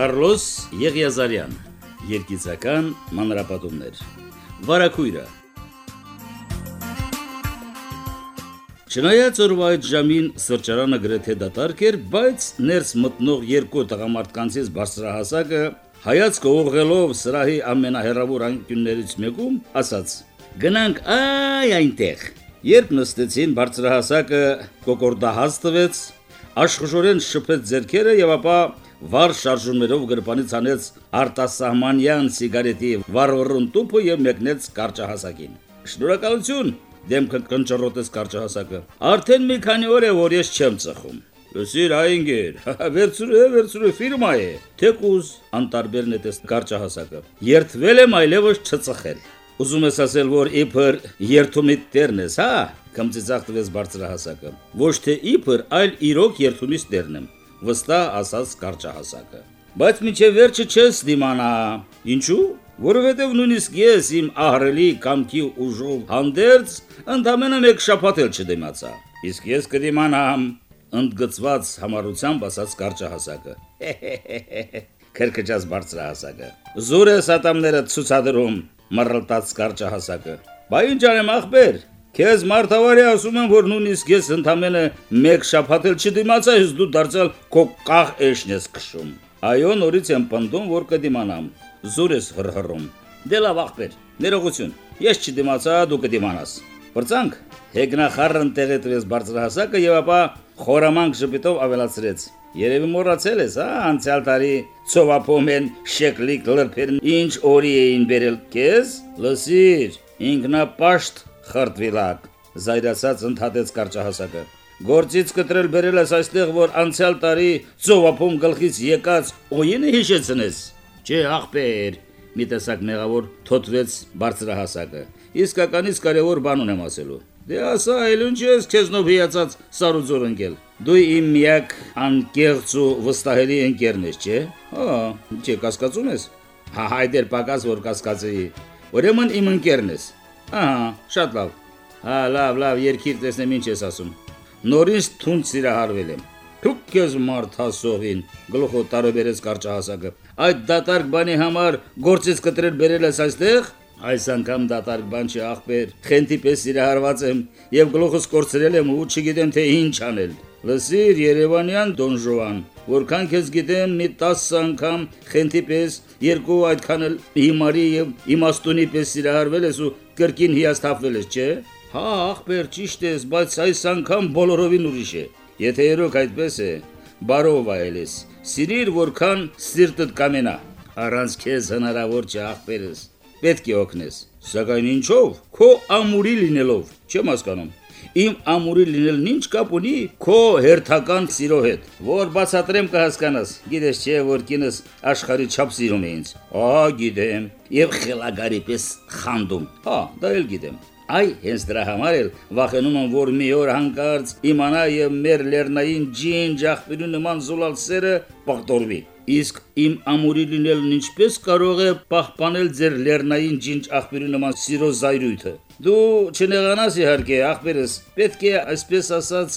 Կարլոս Եղիազարյան Երգիծական մանրապատումներ Վարակույրը Չնայած օրվա այդ ժամին սրճարանը գրեթե դատարկ էր, բայց ներս մտնող երկու տղամարդկանցից բարձրահասակը հայացքը ուղղելով սրահի ամենահեռավոր անկյուններից մեկում ասաց. «Գնանք այ այնտեղ»։ Երբ նստեցին, բարձրահասակը կոկորդահաս տվեց, աշխուժորեն շփեց ձեռքերը եւ ապա վառ շարժումներով գրպանից անեց արտասահմանյան սիգարետի վառվռուն տուփը եւ մեկնեց կարճահասակին։ Շնորհակալություն, Դեմքը կնճռոտեց կարճահասակը։ Արդեն մի քանի օր է, որ ես չեմ ծխում։ Լսիր, այնգեր, վերցրու, վերցրու ֆիրմա է։ Թեկուզ անտարբերն է տես կարճահասակը։ Երթվել եմ այլևս չծխել։ Ուզում ես ասել, որ իբր երթումի տերն ես, հա? Կմծիծաղ տվեց բարձրահասակը։ Ոչ թե իբր, այլ իրոք երթումից տերն եմ, վստահ ասաց կարճահասակը։ Բայց միջև վերջը չես դիմանա։ Ինչու՞։ Որովհետև նույնիսկ ես իմ ահրելի կամքի ուժով հանդերձ ընդամենը մեկ շաբաթ էլ չդիմացա։ Իսկ ես կդիմանամ ընդգծված համառությամբ ասաց կարճահասակը։ Քրքջաց բարձրահասակը։ Զուր է սատամները ցուցադրում, մռլտած կարճահասակը։ Բայ ինչ անեմ ախպեր, Քեզ մարտավարի ասում եմ, որ նույնիսկ ես ընդամենը մեկ շաբաթ էլ չդիմացա, ես դու դարձյալ քո կաղ էշն ես քշում։ Այո, նորից եմ պնդում, որ կդիմանամ զուր ես հրհռում։ Դե լավ ախպեր, ներողություն։ Ես չդիմացա, դու կդիմանաս։ Բրցանք հեգնախառն տեղի տվեց բարձրահասակը եւ ապա խորամանկ ժպիտով ավելացրեց. Երևի մոռացել ես, հա, անցյալ տարի ծովափոմեն շեկլի գլրփերն ինչ օրի էին բերել քեզ։ Լսիր, ինքնապաշտ խրտվիլակ, զայրացած ընդհատեց կարճահասակը։ Գործից կտրել բերել ես այստեղ, որ անցյալ տարի ծովափոմ գլխից եկած օյենը հիշեցնես։ Չէ, ախպեր, մի տեսակ մեղավոր թոթվեց բարձրահասակը։ Իսկականից կարևոր բան ունեմ ասելու։ Դե ասա, այլ ինչ ես քեզնով հիացած սարուձոր ընկել։ Դու իմ միակ անկեղծ ու վստահելի ընկերն ես, չէ՞։ Հա, չէ, կասկածում ես։ Հա, հայդեր պակաս որ կասկածեի։ Ուրեմն իմ ընկերն ես։ Ահա, շատ լավ։ Հա, լավ, լավ, երկիր տեսնեմ ինչ ես ասում։ Նորից թունդ սիրահարվել եմ։ Թուք քեզ մարդ հասողին, գլուխը տարբերեց կարճահասակը։ Այդ դատարկ բանի համար գործից կտրել բերել ես այստեղ։ Այս անգամ դատարկ բան չի ախպեր։ Խենթի պես իրահարված եմ եւ գլուխս կորցրել եմ ու չգիտեմ թե ինչ անել։ Լսիր Երևանյան Դոն Ժուան, որքան քեզ գիտեմ մի 10 անգամ խենթի պես երկու այդքան էլ հիմարի եւ իմաստունի պես իրահարվել ես ու կրկին հիասթափվել ես, չէ՞։ Հա, ախպեր, ճիշտ ես, բայց այս անգամ բոլորովին ուրիշ է։ Եթե երոք այդպես է, բարով այլես։ Սիրիր որքան սիրտդ կամենա։ Առանց քեզ հնարավոր չէ ախպերս։ Պետք է օգնես։ Սակայն ինչով։ Քո ամուրի լինելով, չեմ հասկանում։ Իմ ամուրի լինելն ինչ կապ ունի քո հերթական սիրո հետ։ Որ բացատրեմ կհասկանաս։ Գիտես չէ, որ կինս աշխարհի չափ սիրում է ինձ։ Ահա գիտեմ։ Եվ խելագարի պես խանդում։ Հա, դա էլ գիտեմ։ Այ հենց դրա համար էլ վախենում եմ, որ մի օր հանկարծ իմանա եւ մեր լեռնային ջին ջախպիրու նման զուլալ սերը պղտորվի։ Իսկ իմ ամուրի լինելն ինչպես կարող է պահպանել ձեր լեռնային ջին ջախպիրու նման սիրո զայրույթը։ Դու չնեղանաս իհարկե, ախպերս, պետք է այսպես ասած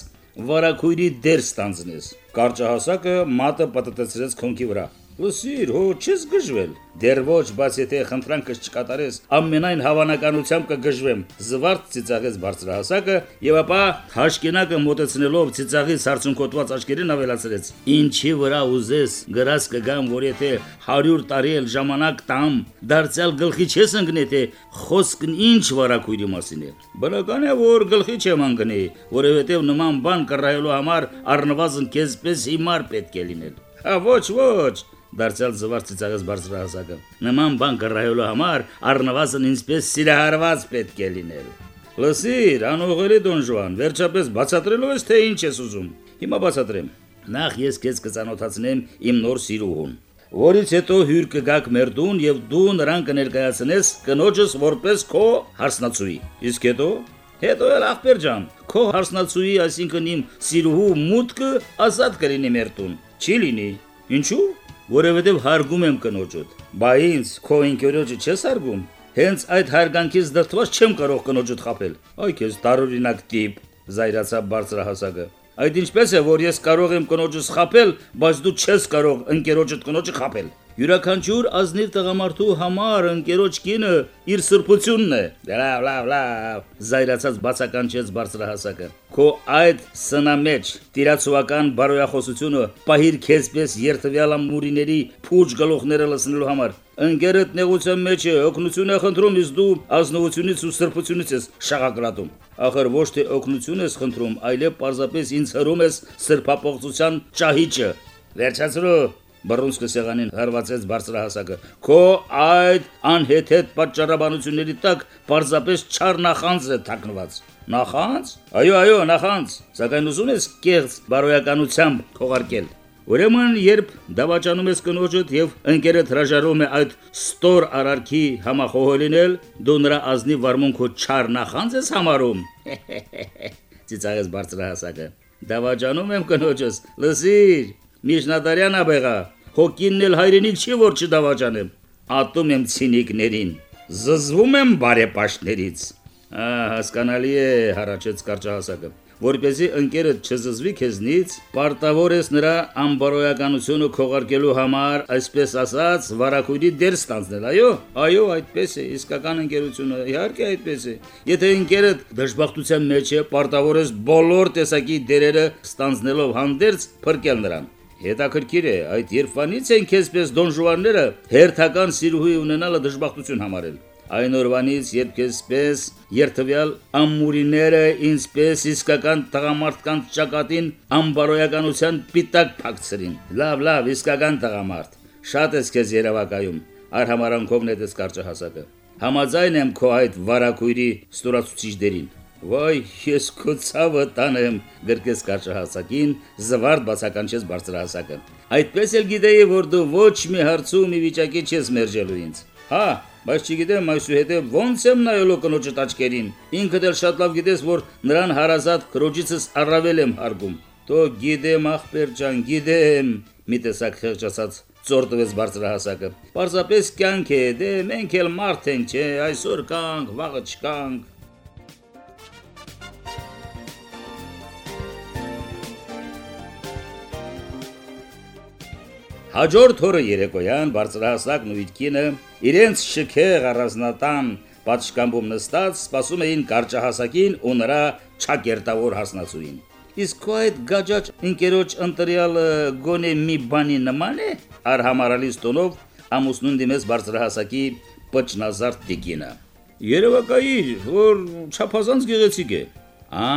վարակույրի դեր ստանձնես։ Կարճահասակը մատը պատտեցրեց քոնքի վրա։ Լսիր, հո չես գժվել։ Դեռ ոչ, բայց եթե խնդրանքս չկատարես, ամենայն հավանականությամբ կգժվեմ։ Զվարթ ծիծաղեց բարձրահասակը եւ ապա հաշկինակը մոտեցնելով ծիծաղից հարցունքոտված աչքերին ավելացրեց. Ինչի վրա ուզես, գրած կգամ, որ եթե 100 տարի էլ ժամանակ տամ, դարձյալ գլխի չես ընկնի, թե խոսքն ինչ վարակույրի մասին է։ Բնական է, որ գլխի չեմ ընկնի, որովհետեւ նման բան կռայելու համար առնվազն քեզպես հիմար պետք է լինել։ Հա ոչ, ոչ, դարձյալ զվարթ ծիծաղեց բարձրահասակը։ Նման բան կռայելու համար առնվազն ինձպես սիրահարված պետք է լինել։ Լսիր, անողելի Դոն Ժուան, վերջապես բացատրելու ես թե ինչ ես ուզում։ Հիմա բացատրեմ։ Նախ ես քեզ կցանոթացնեմ իմ նոր սիրուհուն որից հետո հյուր կգաք մեր դուն եւ դու նրան կներկայացնես կնոջս որպես քո հարսնացուի։ Իսկ հետո հետո էլ ախպեր ջան, քո հարսնացուի, այսինքն իմ սիրուհու մուտքը ազատ կլինի մեր տուն։ Չի լինի։ Ինչու՞ որովհետև հարգում եմ կնոջդ։ Բա ինձ քո ինքերոջը չես հարգում։ Հենց այդ հարգանքից դրթված չեմ կարող կնոջդ խապել։ Այ քեզ տարօրինակ տիպ, զայրացավ բարձրահասակը։ Այդ ինչպես է, որ ես կարող եմ կնոջս խապել, բայց դու չես կարող ընկերոջդ կնոջը խապել։ Յուրաքանչյուր ազնիվ տղամարդու համար ընկերոջ կինը իր սրբությունն է։ Լավ, լավ, լավ, զայրացած բացականչեց բարձրահասակը։ Քո այդ սնամեջ տիրացուական բարոյախոսությունը պահիր քեզպես երթվյալ ամուրիների փուջ գլուխները լսնելու համար։ Ընկերդ նեղության մեջ է, օգնություն է խնդրում, իսկ դու ազնվությունից ու սրբությունից ես շաղակրատում։ Ախր ոչ թե օգնություն ես խնդրում, այլև պարզապես ինձ հրում ես սրբապողծության ճահիճը։ Վերջացրու Բռունցքը սեղանին հարվածեց բարձրահասակը։ Քո այդ անհեթեթ պատճառաբանությունների տակ պարզապես չար նախանձ է թաքնված։ Նախանձ։ Այո, այո, նախանձ։ Սակայն ուզում ես կեղծ բարոյականությամբ քողարկել։ Ուրեմն, երբ դավաճանում ես կնոջդ եւ ընկերդ հրաժարվում է այդ ստոր արարքի համախոհելինել, դու նրա ազնի վարմունքո չար նախանձ ես համարում։ Ծիծաղեց բարձրահասակը։ Դավաճանում եմ կնոջս։ Լսիր, Միջնադարյան աբեղա, հոգինն էլ հայրենիք չի որ չդավաճանեմ։ Ատում եմ ցինիկներին, զզվում եմ բարեպաշտներից։ Ահա հասկանալի է, հարաճեց կարճահասակը որպեսզի ընկերդ չզզվի քեզնից, պարտավոր ես նրա ամբարոյականությունը քողարկելու համար, այսպես ասած, վարակույրի դեր ստանձնել, այո, այո, այդպես է, իսկական ընկերությունը, իհարկե այդպես է։ Եթե ընկերդ դժբախտության մեջ է, պարտավոր ես բոլոր տեսակի դերերը ստանձնելով հանդերձ փրկել նրան։ Հետաքրքիր է, այդ երբանից են քեզպես դոնժուանները հերթական սիրուհի ունենալը դժբախտություն համարել։ Այն օրվանից, երբ քեզպես երթվյալ ամմուրիները ինձպես իսկական տղամարդկանց ճակատին ամբարոյականության պիտակ փակցրին։ Լավ, լավ, իսկական տղամարդ։ Շատ ես քեզ երևակայում։ Արհամարանքով նետես կարճը հասակը։ Համաձայն եմ քո այդ վարակույրի ստորացուցիչ Վայ, ես քո ցավը տանեմ, գրկես կարճահասակին, զվարդ բացականչես բարձրահասակը։ Այդպես էլ գիտեի, որ դու ոչ մի հարցում մի վիճակի չես մերժելու ինձ։ Հա, բայց չգիտեմ այսուհետև ոնց եմ նայելու կնոջը տաճկերին։ Ինքդ էլ շատ լավ գիտես, որ նրան հարազատ քրոջիցս առավել եմ հարգում։ Դո գիտեմ, ախպեր ջան, գիտեմ, մի տեսակ խեղճացած ծորտվեց բարձրահասակը։ Պարզապես կյանք է, դե մենք էլ մարդ ենք, չէ, այսօր կանք, վաղը չկանք։ Հաջորդ օրը երեկոյան բարձրահասակ նույթքինը իրենց շքեղ առանձնատան պատշկամբում նստած սպասում էին կարճահասակին ու նրա ճակերտավոր հասնացուին։ Իսկ այդ գաջաճ ընկերոջ ընտրյալը գոնե մի բանի նման է արհամարալից տոնով ամուսնուն դիմեց բարձրահասակի պճնազարդ տիկինը։ Երևակայիր, որ չափազանց գեղեցիկ է։ Ա,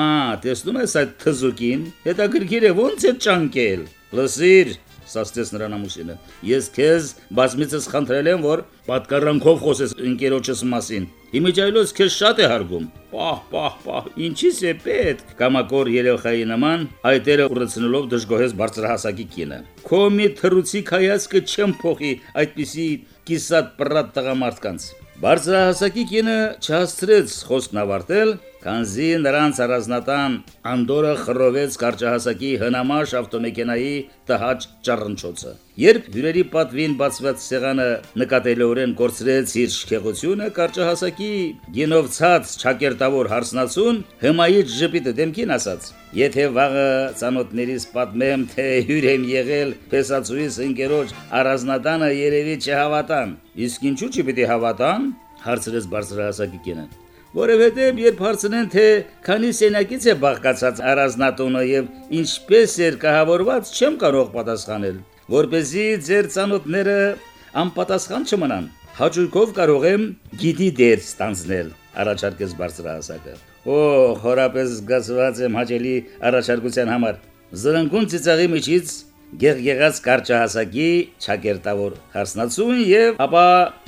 տեսնում ես այդ թզուկին, հետաքրքիր է ոնց է ճանկել։ Լսիր, սաստեց նրան ամուսինը։ Ես քեզ բազմիցս խնդրել եմ, որ պատկառանքով խոսես ընկերոջս մասին։ Իմիջայլոց քեզ շատ է հարգում։ Պահ, պահ, պահ, ինչի՞ս է պետք։ Կամակոր երեխայի նման այտերը ուռեցնելով դժգոհեց բարձրահասակի կինը։ Քո մի թրուցիկ հայացքը չեմ փոխի այդպիսի կիսատ պրատ տղամարդկանց։ Բարձրահասակի կինը չհասցրեց խոսքն ավարտել, քանզի նրանց առանձնատան անդորը խռովեց կարճահասակի հնամաշ ավտոմեքենայի տհաճ ճառնչոցը։ Երբ հյուրերի պատվին բացված սեղանը նկատելիորեն կորցրեց իր շքեղությունը, կարճահասակի գինովցած ճակերտավոր հարսնացուն հմայից ժպիտը դեմքին ասաց. Եթե վաղը ցանոթներից պատմեմ, թե հյուր եմ եղել փեսացուից ընկերոջ առանձնատանը երևի չհավատան։ Իսկ ինչու՞ չպիտի հավատան։ հարցրեց բարձրահասակի կինը որովհետև երբ հարցնեն թե քանի սենակից է բաղկացած առանձնատունը եւ ինչպես էր կահավորված, չեմ կարող պատասխանել, որպեսզի ձեր ցանոթները անպատասխան չմնան։ Հաջողով կարող եմ գիտի դեր ստանձնել, առաջարկեց բարձրահասակը։ Օ, խորապես զգացված եմ հաճելի առաջարկության համար։ Զրնգուն ծիծաղի միջից գեղգեղած կարճահասակի ճակերտավոր հարսնացուն եւ ապա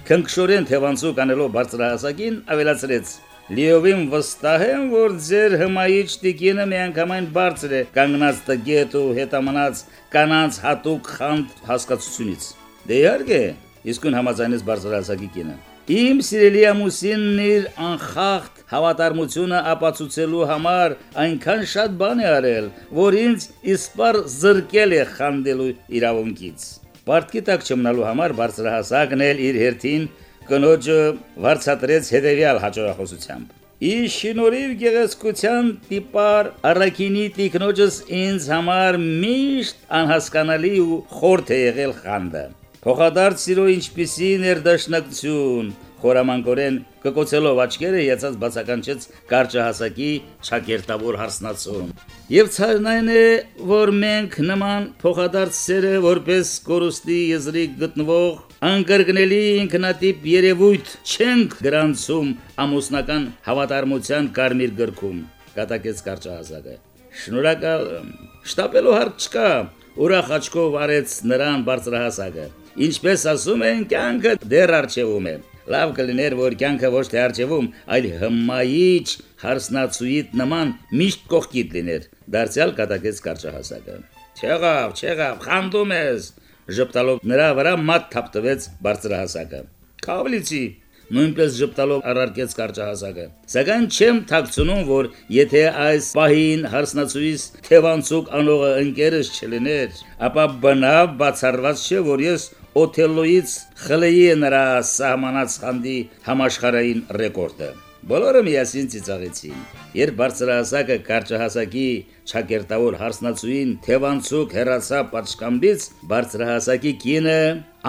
քնքշորեն թևանցու կանելով բարձրահասակին ավելացրեց Լիովին վստահ եմ, որ ձեր հմայիչ տիկինը միանգամայն բարձր է կանգնած տգետ ու հետամնաց կանանց հատուկ խանդ հասկացությունից։ Դե իհարկե, իսկույն համաձայնեց բարձրահասակի կինը։ Իմ սիրելի ամուսինն իր անխախտ հավատարմությունը ապացուցելու համար այնքան շատ բան է արել, որ ինձ իսպար զրկել է խանդելու իրավունքից։ Պարտքի տակ չմնալու համար բարձրահասակն էլ իր հերթին կնոջը վարչատրեց հետևյալ հաջողախոսությամբ։ Իշինորիվ գեղեցկության տիպար առաքինի տիկնոջս ինձ համար միշտ անհասկանալի ու խորթ է եղել խանդը։ Փոխադարձ սիրո ինչպիսի ներդաշնակություն, խորամանկորեն կկոցելով աչքերը եծած բացականչեց կարճահասակի ճակերտավոր հարսնացում։ Եվ ցարն այն է, որ մենք նման փոխադարձ սերը որպես կորուստի եզրիկ գտնվող անկրկնելի ինքնատիպ երևույթ չենք գրանցում ամուսնական հավատարմության կարմիր գրքում, կատակեց կարճահասակը։ Շնորհակալ շտապելու հարկ չկա, ուրախ աչքով արեց նրան բարձրահասակը։ Ինչպես ասում են, կյանքը դեռ արժևում է։ Լավ կլիներ, որ կյանքը ոչ թե արջևում, այլ հմայիչ հարսնացուիտ նման միշտ կողքիդ լիներ։ Դարձյալ կատակեց կարճահասակը։ Չեղավ, չեղավ, խանդում ես։ Ժպտալով նրա վրա մատ թափտվեց բարձրահասակը։ Կավլիցի նույնպես ժպտալով առարկեց կարճահասակը։ Սակայն չեմ թաքցնում, որ եթե այս պահին հարսնացուիս թևանցուկ անողը ընկերս չլիներ, ապա բնավ բացառված չէ, որ ես Օթելոից խլեի նրա սահմանած խանդի համաշխարային ռեկորդը։ Բոլորը միասին ծիծաղեցին։ Երբ բարձրահասակը կարճահասակի ճակերտավոր հարսնացուին թևանցուկ հերացա պատշկամբից, բարձրահասակի կինը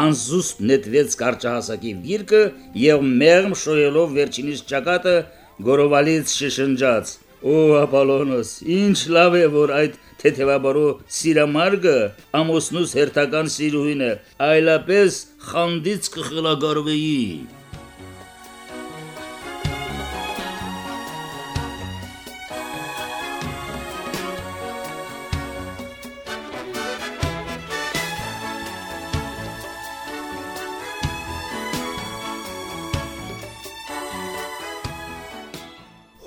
անզուստ նետվեց կարճահասակի գիրկը եւ մեղմ շոյելով վերջինիս ճակատը գորովալից շշնջաց. «Օ Ապոլոնոս, ինչ լավ է, որ այդ թեթևաբարո սիրամարգը ամոսնուս հերթական սիրուհին է, այլապես խանդից կխելագարվեի»։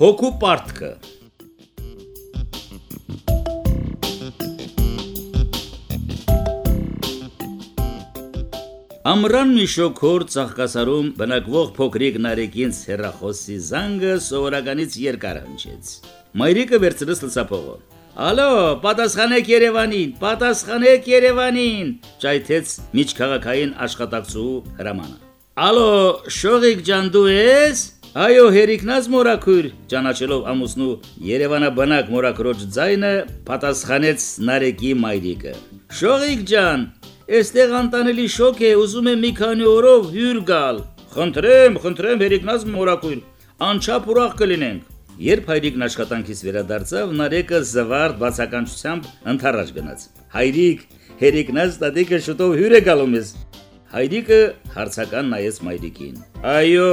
Հոգու պարտքը Ամռան մի շոքոր ցաղկասարում բնակվող փոքրիկ Նարեկինց հերախոսի զանգը սովորականից երկար հնչեց։ Մայրիկը վերցրեց լսափողը։ Ալո, պատասխանեք Երևանին, պատասխանեք Երևանին, ճայթեց միջքաղաքային աշխատակցու հրամանը։ Ալո, Շողիկ ջան դու ես։ Այո, հերիկնած մորակույր, ճանաչելով ամուսնու Երևանաբնակ մորակրոջ ձայնը, պատասխանեց Նարեկի մայրիկը։ Շողիկ ջան, այստեղ անտանելի շոկ է, ուզում եմ մի քանի օրով հյուր գալ։ Խնդրեմ, խնդրեմ, հերիկնած մորակույր, անչափ ուրախ կլինենք։ Երբ հայրիկն աշխատանքից վերադարձավ, Նարեկը զվարթ բացականչությամբ ընթառաջ գնաց։ Հայրիկ, հերիկնած տատիկը շուտով հյուր է գալու մեզ։ Հայրիկը հարցական նայեց մայրիկին։ Այո,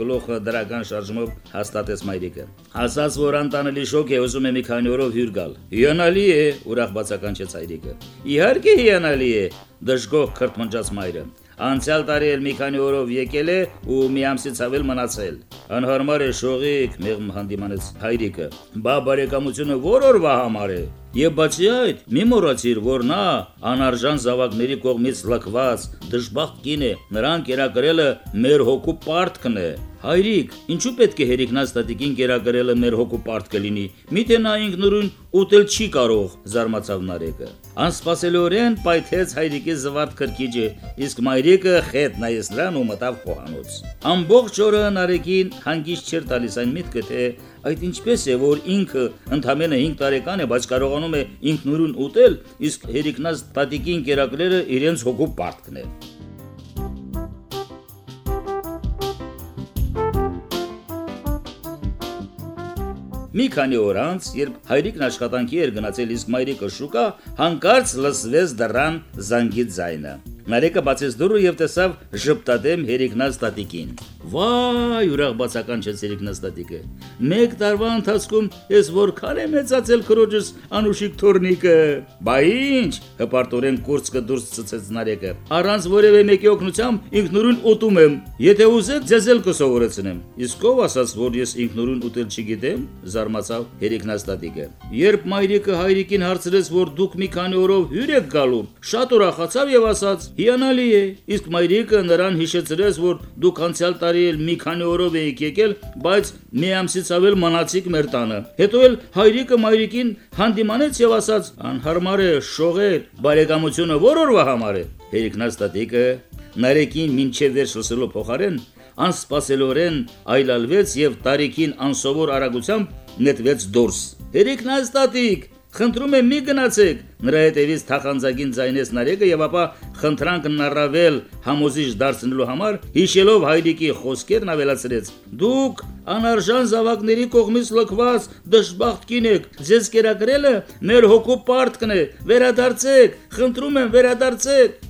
գլուխը դրական շարժումով հաստատեց մայրիկը։ Ասաց, որ անտանելի շոկ է, ուզում է մի քանի օրով հյուր գալ։ Հիանալի է, ուրախ բացականչեց հայրիկը։ Իհարկե հիանալի է, դժգոհ քրթմնջաց մայրը։ Անցյալ տարի էլ մի քանի օրով եկել է ու մի ամսից ավել մնացել։ Անհարմար է շողիկ, մեղմ հանդիմանեց հայրիկը։ Բա բարեկամությունը որ օրվա համար է։ Եվ բացի այդ, մի մոռացիր, որ նա անարժան զավակների կողմից լքված դժբախտ կին է, նրան կերակրելը մեր հոգու պարտքն է։ Հայրիկ, ինչու պետք է հերիքնած տատիկին կերակրելը մեր հոգու պարտքը լինի։ Միթե նա ինքնուրույն ուտել չի կարող, զարմացավ Նարեկը։ Անսպասելիորեն պայթեց հայրիկի զվարթ քրքիջը, իսկ մայրիկը խետ նայեց նրան ու մտավ խոհանոց։ Ամբողջ օրը Նարեկին հանգիստ չէր տալիս այն միտքը, թե այդ ինչպես է, որ ինքը ընդամենը 5 տարեկան է, բայց կարողանում է ինքնուրույն ուտել, իսկ հերիքնած տատիկին կերակրելը իրենց հոգու պարտքն է։ Մի քանի օր անց, երբ հայրիկն աշխատանքի էր գնացել, իսկ մայրիկը շուկա, հանկարծ լսվեց դռան զանգի ձայնը։ Նարեկը բացեց դուռը եւ տեսավ ժպտադեմ հերիքնած տատիկին։ Վայ, ուրախ բացականչեց հերիքնած տատիկը։ Մեկ տարվա ընթացքում ես որքան է մեծացել քրոջս անուշիկ թորնիկը։ Բա ինչ, հպարտորեն կուրծքը դուրս ցցեց Նարեկը։ Առանց որևէ մեկի օգնությամբ ինքնուրույն ուտում եմ։ Եթե ուզեք, ձեզ էլ կսովորեցնեմ։ Իսկ ով ասաց, որ ես ինքնուրույն ուտել չգիտեմ, զարմացավ հերիքնած տատիկը։ Երբ մայրիկը հայրիկին հարցրեց, որ դուք մի քանի օրով հյուր եք գալու, շատ ուրախացավ եւ ասաց. Հիանալի է։ Իսկ մայրիկը նրան հիշեցրեց, որ դուք անցյալ տարի էլ մի քանի օրով եք եկել, բայց մի ամսից ավել մնացիք մեր տանը։ Հետո էլ հայրիկը մայրիկին հանդիմանեց եւ ասաց. «Անհարմար է շողել, բարեկամությունը որ օրվա համար է»։ Հերիկնած տատիկը Նարեկին մինչև վերջ լսելու փոխարեն անսպասելորեն այլալվեց եւ տարիքին անսովոր արագությամբ նետվեց դուրս։ Հերիքն աստատիկ, Խնդրում եմ մի գնացեք։ Նրա հետևից թախանձագին ձայնեց Նարեկը եւ ապա խնդրանքն առավել համոզիչ դարձնելու համար հիշելով հայրիկի խոսքերն ավելացրեց. Դուք անարժան զավակների կողմից լքված դժբախտ կին եք։ Ձեզ կերակրելը մեր հոգու պարտքն է։ Վերադարձեք, խնդրում եմ, վերադարձեք։